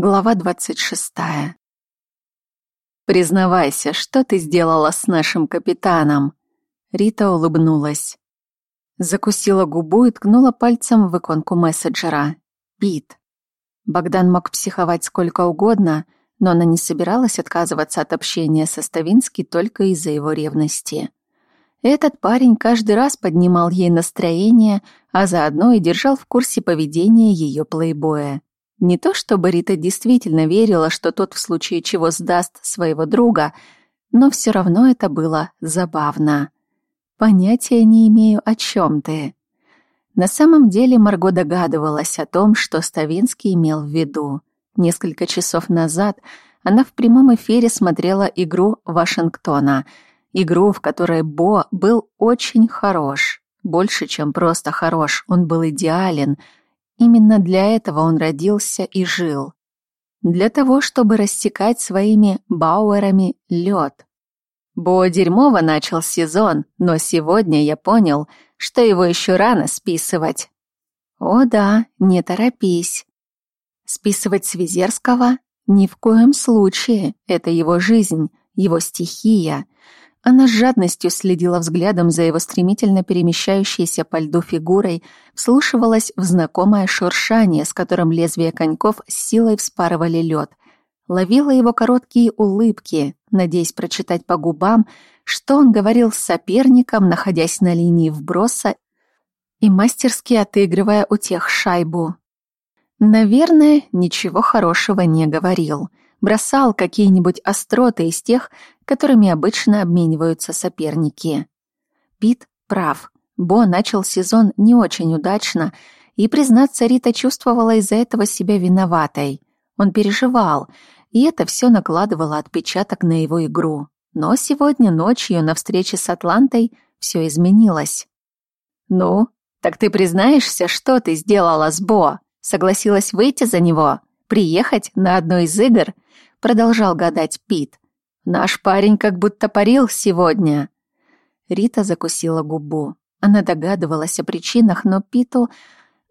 Глава двадцать шестая. «Признавайся, что ты сделала с нашим капитаном?» Рита улыбнулась. Закусила губу и ткнула пальцем в иконку мессенджера. «Пит». Богдан мог психовать сколько угодно, но она не собиралась отказываться от общения со Ставински только из-за его ревности. Этот парень каждый раз поднимал ей настроение, а заодно и держал в курсе поведения ее плейбоя. Не то чтобы Рита действительно верила, что тот в случае чего сдаст своего друга, но все равно это было забавно. Понятия не имею, о чем ты. На самом деле Марго догадывалась о том, что Ставинский имел в виду. Несколько часов назад она в прямом эфире смотрела игру Вашингтона, игру, в которой Бо был очень хорош. Больше, чем просто хорош, он был идеален — Именно для этого он родился и жил. Для того, чтобы рассекать своими бауэрами лед. Бо дерьмово начал сезон, но сегодня я понял, что его еще рано списывать. О да, не торопись. Списывать с Визерского? Ни в коем случае. Это его жизнь, его стихия — она с жадностью следила взглядом за его стремительно перемещающейся по льду фигурой, вслушивалась в знакомое шуршание, с которым лезвия коньков с силой вспарывали лед, ловила его короткие улыбки, надеясь прочитать по губам, что он говорил с соперником, находясь на линии вброса и мастерски отыгрывая у тех шайбу. Наверное, ничего хорошего не говорил. Бросал какие-нибудь остроты из тех, которыми обычно обмениваются соперники. Пит прав. Бо начал сезон не очень удачно, и, признаться, Рита чувствовала из-за этого себя виноватой. Он переживал, и это все накладывало отпечаток на его игру. Но сегодня ночью на встрече с Атлантой все изменилось. «Ну, так ты признаешься, что ты сделала с Бо? Согласилась выйти за него? Приехать на одну из игр?» Продолжал гадать Пит. Наш парень как будто парил сегодня. Рита закусила губу. Она догадывалась о причинах, но Питу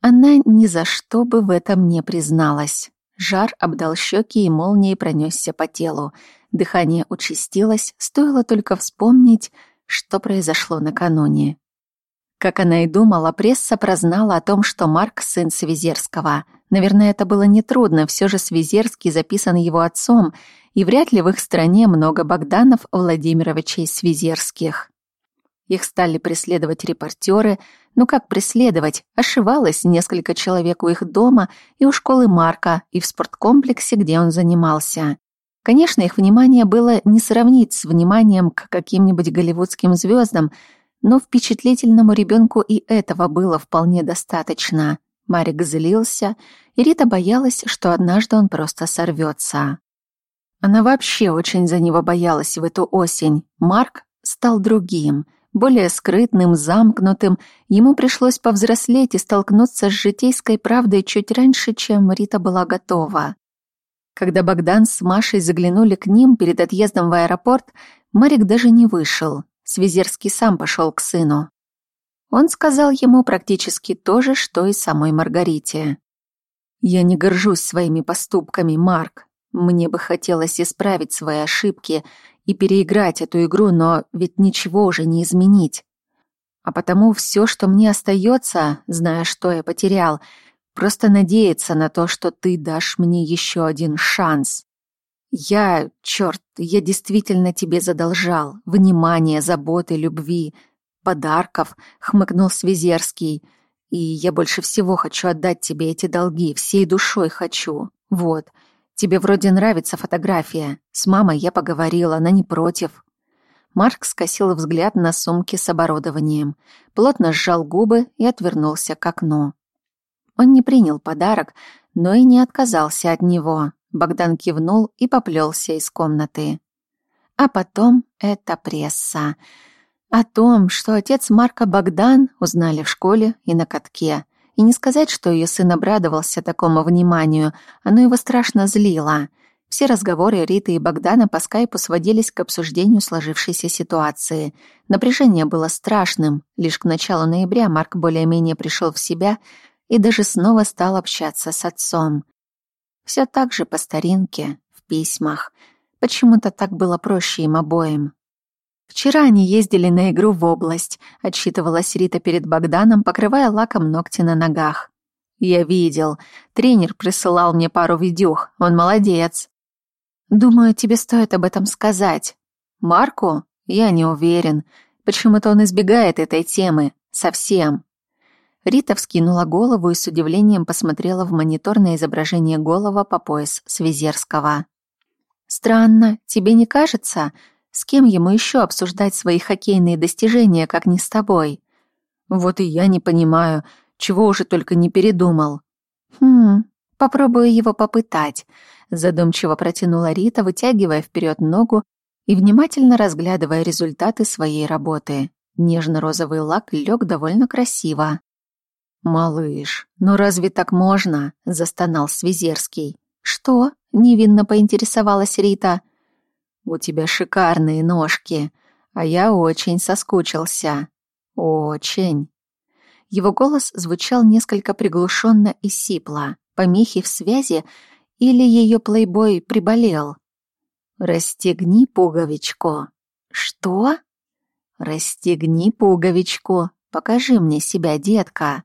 она ни за что бы в этом не призналась. Жар обдал щеки и молнией пронесся по телу. Дыхание участилось, стоило только вспомнить, что произошло накануне. Как она и думала, пресса прознала о том, что Марк — сын Свизерского. Наверное, это было нетрудно, все же Свизерский записан его отцом, и вряд ли в их стране много Богданов Владимировичей Свизерских. Их стали преследовать репортеры, ну как преследовать, ошивалось несколько человек у их дома и у школы Марка, и в спорткомплексе, где он занимался. Конечно, их внимание было не сравнить с вниманием к каким-нибудь голливудским звездам, но впечатлительному ребенку и этого было вполне достаточно. Марик злился, и Рита боялась, что однажды он просто сорвется. Она вообще очень за него боялась в эту осень. Марк стал другим, более скрытным, замкнутым. Ему пришлось повзрослеть и столкнуться с житейской правдой чуть раньше, чем Рита была готова. Когда Богдан с Машей заглянули к ним перед отъездом в аэропорт, Марик даже не вышел. Свизерский сам пошел к сыну. Он сказал ему практически то же, что и самой Маргарите. «Я не горжусь своими поступками, Марк. Мне бы хотелось исправить свои ошибки и переиграть эту игру, но ведь ничего уже не изменить. А потому все, что мне остается, зная, что я потерял, просто надеяться на то, что ты дашь мне еще один шанс. Я, черт, я действительно тебе задолжал. Внимания, заботы, любви, подарков, хмыкнул Свизерский. И я больше всего хочу отдать тебе эти долги, всей душой хочу. Вот. Тебе вроде нравится фотография. С мамой я поговорила, она не против». Марк скосил взгляд на сумки с оборудованием, плотно сжал губы и отвернулся к окну. Он не принял подарок, но и не отказался от него. Богдан кивнул и поплелся из комнаты. А потом это пресса. О том, что отец Марка Богдан узнали в школе и на катке — и не сказать, что ее сын обрадовался такому вниманию, оно его страшно злило. Все разговоры Риты и Богдана по скайпу сводились к обсуждению сложившейся ситуации. Напряжение было страшным. Лишь к началу ноября Марк более-менее пришел в себя и даже снова стал общаться с отцом. Все так же по старинке, в письмах. Почему-то так было проще им обоим. «Вчера они ездили на игру в область», — отчитывалась Рита перед Богданом, покрывая лаком ногти на ногах. «Я видел. Тренер присылал мне пару видюх. Он молодец». «Думаю, тебе стоит об этом сказать». «Марку? Я не уверен. Почему-то он избегает этой темы. Совсем». Рита вскинула голову и с удивлением посмотрела в монитор на изображение голова по пояс Свизерского. «Странно, тебе не кажется? С кем ему еще обсуждать свои хоккейные достижения, как не с тобой?» «Вот и я не понимаю, чего уже только не передумал». «Хм, попробую его попытать», — задумчиво протянула Рита, вытягивая вперед ногу и внимательно разглядывая результаты своей работы. Нежно-розовый лак лег довольно красиво. «Малыш, ну разве так можно?» — застонал Свизерский. «Что?» — невинно поинтересовалась Рита. «У тебя шикарные ножки, а я очень соскучился. Очень». Его голос звучал несколько приглушенно и сипло. Помехи в связи или ее плейбой приболел? «Расстегни пуговичку». «Что?» «Расстегни пуговичку. Покажи мне себя, детка».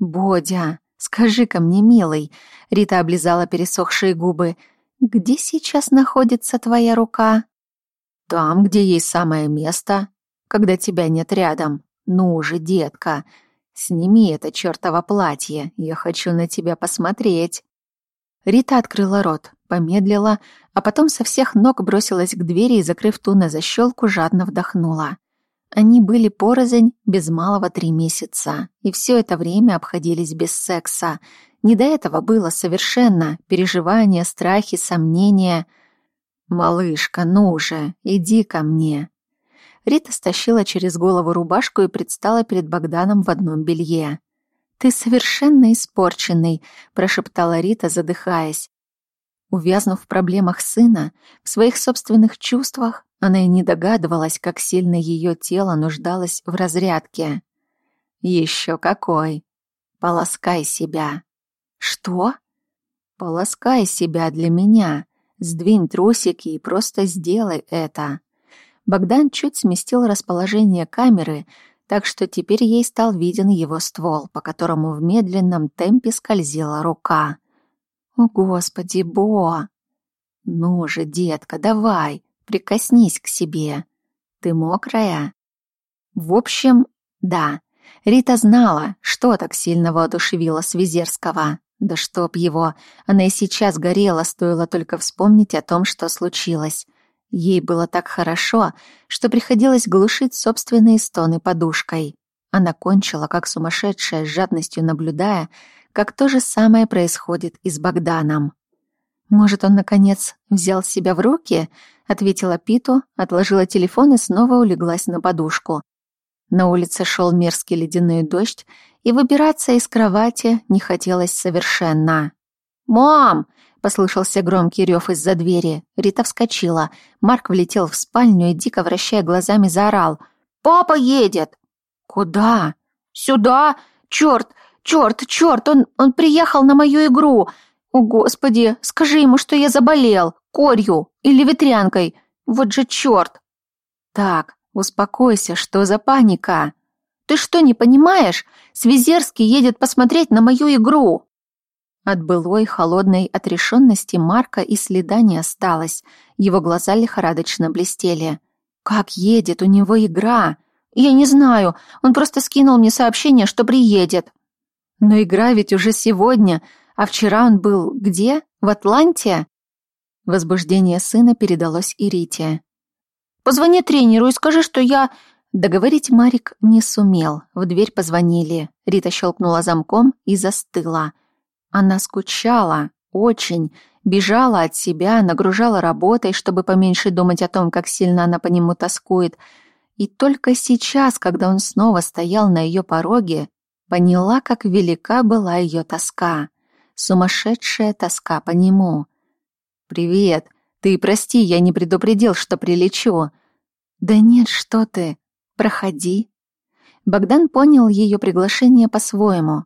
«Бодя, скажи-ка мне, милый», — Рита облизала пересохшие губы, «где сейчас находится твоя рука?» «Там, где есть самое место, когда тебя нет рядом. Ну же, детка, сними это чёртово платье, я хочу на тебя посмотреть». Рита открыла рот, помедлила, а потом со всех ног бросилась к двери и, закрыв ту на защелку, жадно вдохнула. Они были порознь без малого три месяца, и все это время обходились без секса. Не до этого было совершенно. Переживания, страхи, сомнения. «Малышка, ну же, иди ко мне». Рита стащила через голову рубашку и предстала перед Богданом в одном белье. «Ты совершенно испорченный», — прошептала Рита, задыхаясь. Увязнув в проблемах сына, в своих собственных чувствах, она и не догадывалась, как сильно ее тело нуждалось в разрядке. Еще какой! Полоскай себя. Что? Полоскай себя для меня. Сдвинь трусики и просто сделай это. Богдан чуть сместил расположение камеры, так что теперь ей стал виден его ствол, по которому в медленном темпе скользила рука. «О, Господи, Бо!» «Ну же, детка, давай!» прикоснись к себе. Ты мокрая?» В общем, да. Рита знала, что так сильно воодушевило Свизерского. Да чтоб его, она и сейчас горела, стоило только вспомнить о том, что случилось. Ей было так хорошо, что приходилось глушить собственные стоны подушкой. Она кончила, как сумасшедшая, с жадностью наблюдая, как то же самое происходит и с Богданом. Может, он, наконец, взял себя в руки, ответила Питу, отложила телефон и снова улеглась на подушку. На улице шел мерзкий ледяной дождь, и выбираться из кровати не хотелось совершенно. «Мам!» — послышался громкий рев из-за двери. Рита вскочила. Марк влетел в спальню и, дико вращая глазами, заорал. «Папа едет!» «Куда?» «Сюда! Черт! Черт! Черт! Он, он приехал на мою игру! О, Господи! Скажи ему, что я заболел! корью или ветрянкой. Вот же черт!» «Так, успокойся, что за паника?» «Ты что, не понимаешь? Свизерский едет посмотреть на мою игру!» От былой холодной отрешенности Марка и следа не осталось. Его глаза лихорадочно блестели. «Как едет? У него игра!» «Я не знаю. Он просто скинул мне сообщение, что приедет». «Но игра ведь уже сегодня. А вчера он был где? В Атланте?» Возбуждение сына передалось и Рите. «Позвони тренеру и скажи, что я...» Договорить Марик не сумел. В дверь позвонили. Рита щелкнула замком и застыла. Она скучала. Очень. Бежала от себя, нагружала работой, чтобы поменьше думать о том, как сильно она по нему тоскует. И только сейчас, когда он снова стоял на ее пороге, поняла, как велика была ее тоска. Сумасшедшая тоска по нему. «Привет. Ты прости, я не предупредил, что прилечу». «Да нет, что ты. Проходи». Богдан понял ее приглашение по-своему.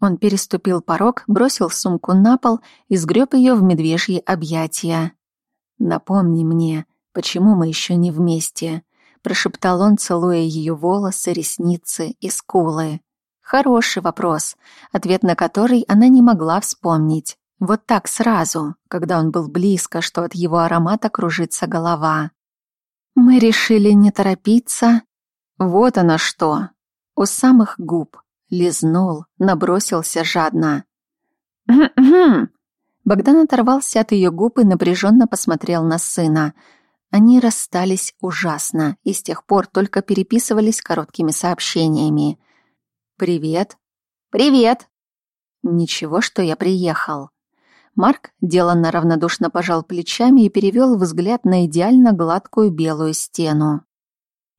Он переступил порог, бросил сумку на пол и сгреб ее в медвежьи объятия. «Напомни мне, почему мы еще не вместе?» — прошептал он, целуя ее волосы, ресницы и скулы. Хороший вопрос, ответ на который она не могла вспомнить. Вот так сразу, когда он был близко, что от его аромата кружится голова. Мы решили не торопиться. Вот оно что. У самых губ. Лизнул, набросился жадно. Богдан оторвался от ее губ и напряженно посмотрел на сына. Они расстались ужасно и с тех пор только переписывались короткими сообщениями. «Привет». «Привет». «Ничего, что я приехал». Марк деланно равнодушно пожал плечами и перевел взгляд на идеально гладкую белую стену.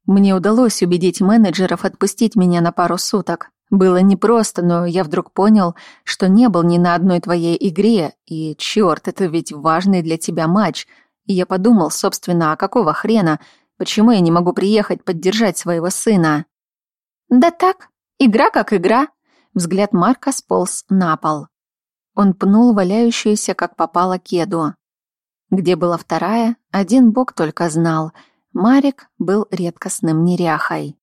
Мне удалось убедить менеджеров отпустить меня на пару суток. Было непросто, но я вдруг понял, что не был ни на одной твоей игре, и, черт, это ведь важный для тебя матч. И я подумал, собственно, а какого хрена, почему я не могу приехать поддержать своего сына? Да так, игра как игра. Взгляд Марка сполз на пол. Он пнул валяющуюся, как попало, кеду. Где была вторая, один бог только знал. Марик был редкостным неряхой.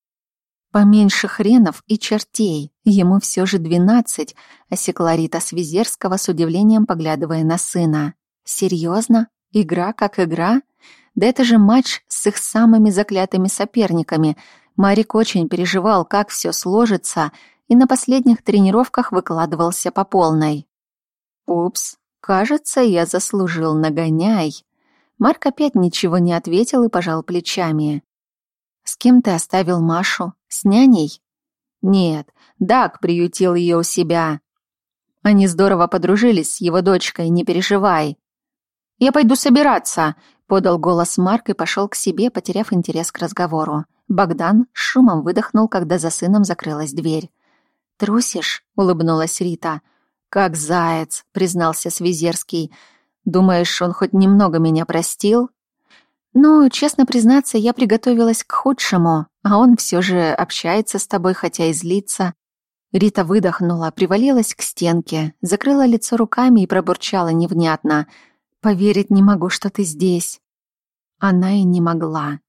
Поменьше хренов и чертей, ему все же двенадцать, осекла Рита Свизерского с удивлением, поглядывая на сына. Серьезно? Игра как игра? Да это же матч с их самыми заклятыми соперниками. Марик очень переживал, как все сложится, и на последних тренировках выкладывался по полной. «Упс, кажется, я заслужил нагоняй». Марк опять ничего не ответил и пожал плечами. «С кем ты оставил Машу? С няней?» «Нет, Даг приютил ее у себя. Они здорово подружились с его дочкой, не переживай». «Я пойду собираться», — подал голос Марк и пошел к себе, потеряв интерес к разговору. Богдан шумом выдохнул, когда за сыном закрылась дверь. «Трусишь?» — улыбнулась Рита. «Как заяц», — признался Свизерский. «Думаешь, он хоть немного меня простил?» «Ну, честно признаться, я приготовилась к худшему, а он все же общается с тобой, хотя и злится». Рита выдохнула, привалилась к стенке, закрыла лицо руками и пробурчала невнятно. «Поверить не могу, что ты здесь». Она и не могла.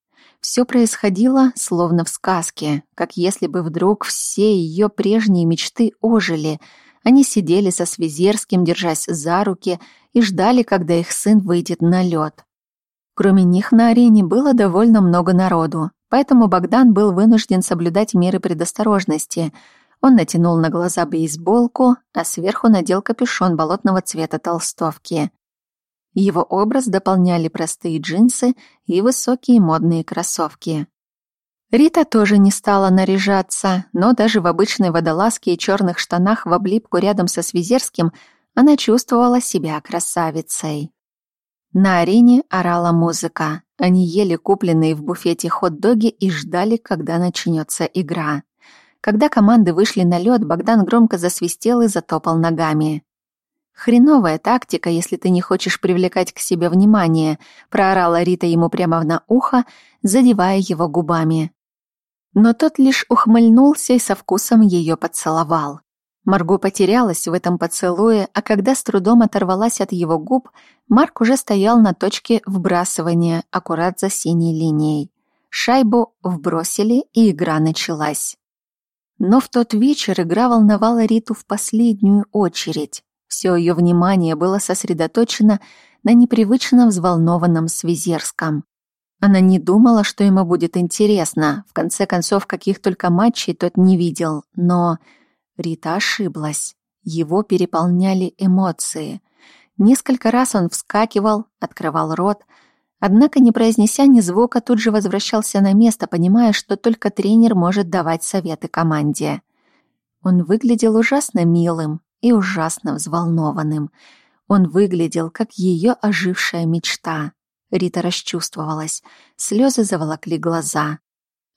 Все происходило словно в сказке, как если бы вдруг все ее прежние мечты ожили — они сидели со Свизерским, держась за руки, и ждали, когда их сын выйдет на лед. Кроме них на арене было довольно много народу, поэтому Богдан был вынужден соблюдать меры предосторожности. Он натянул на глаза бейсболку, а сверху надел капюшон болотного цвета толстовки. Его образ дополняли простые джинсы и высокие модные кроссовки. Рита тоже не стала наряжаться, но даже в обычной водолазке и черных штанах в облипку рядом со Свизерским она чувствовала себя красавицей. На арене орала музыка. Они ели купленные в буфете хот-доги и ждали, когда начнется игра. Когда команды вышли на лед, Богдан громко засвистел и затопал ногами. «Хреновая тактика, если ты не хочешь привлекать к себе внимание», проорала Рита ему прямо на ухо, задевая его губами но тот лишь ухмыльнулся и со вкусом ее поцеловал. Марго потерялась в этом поцелуе, а когда с трудом оторвалась от его губ, Марк уже стоял на точке вбрасывания, аккурат за синей линией. Шайбу вбросили, и игра началась. Но в тот вечер игра волновала Риту в последнюю очередь. Все ее внимание было сосредоточено на непривычно взволнованном Свизерском. Она не думала, что ему будет интересно. В конце концов, каких только матчей тот не видел. Но Рита ошиблась. Его переполняли эмоции. Несколько раз он вскакивал, открывал рот, однако, не произнеся ни звука, тут же возвращался на место, понимая, что только тренер может давать советы команде. Он выглядел ужасно милым и ужасно взволнованным. Он выглядел, как ее ожившая мечта. Рита расчувствовалась. Слезы заволокли глаза.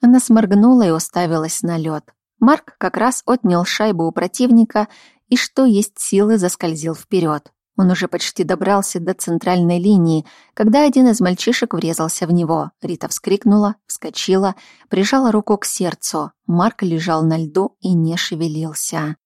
Она сморгнула и уставилась на лед. Марк как раз отнял шайбу у противника и, что есть силы, заскользил вперед. Он уже почти добрался до центральной линии, когда один из мальчишек врезался в него. Рита вскрикнула, вскочила, прижала руку к сердцу. Марк лежал на льду и не шевелился.